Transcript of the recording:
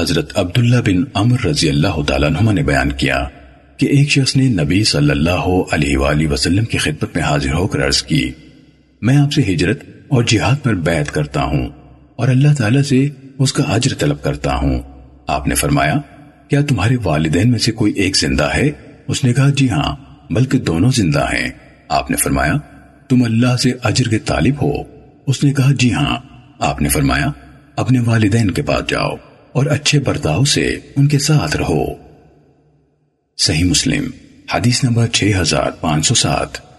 حضرت عبداللہ بن عمر رضی اللہ تعالیٰ عنہ نے بیان کیا کہ ایک شخص نے نبی صلی اللہ علیہ وآلہ وسلم کی خدمت میں حاضر ہو کر عرض کی، میں آپ سے ہجرت اور جہاد پر بیعت کرتا ہوں اور اللہ تعالیٰ سے اس کا عجر طلب کرتا ہوں۔ آپ نے فرمایا، کیا تمہارے والدین میں سے کوئی ایک زندہ ہے؟ اس نے کہا جی ہاں بلکہ دونوں زندہ ہیں۔ آپ نے فرمایا، تم اللہ سے عجر کے طالب ہو۔ اس نے کہا جی ہاں آپ نے فرمایا اپنے والدین کے پاس جاؤ اور اچھے برتاؤ سے ان کے ساتھ رہو۔ صحیح مسلم، حدیث نمبر 6507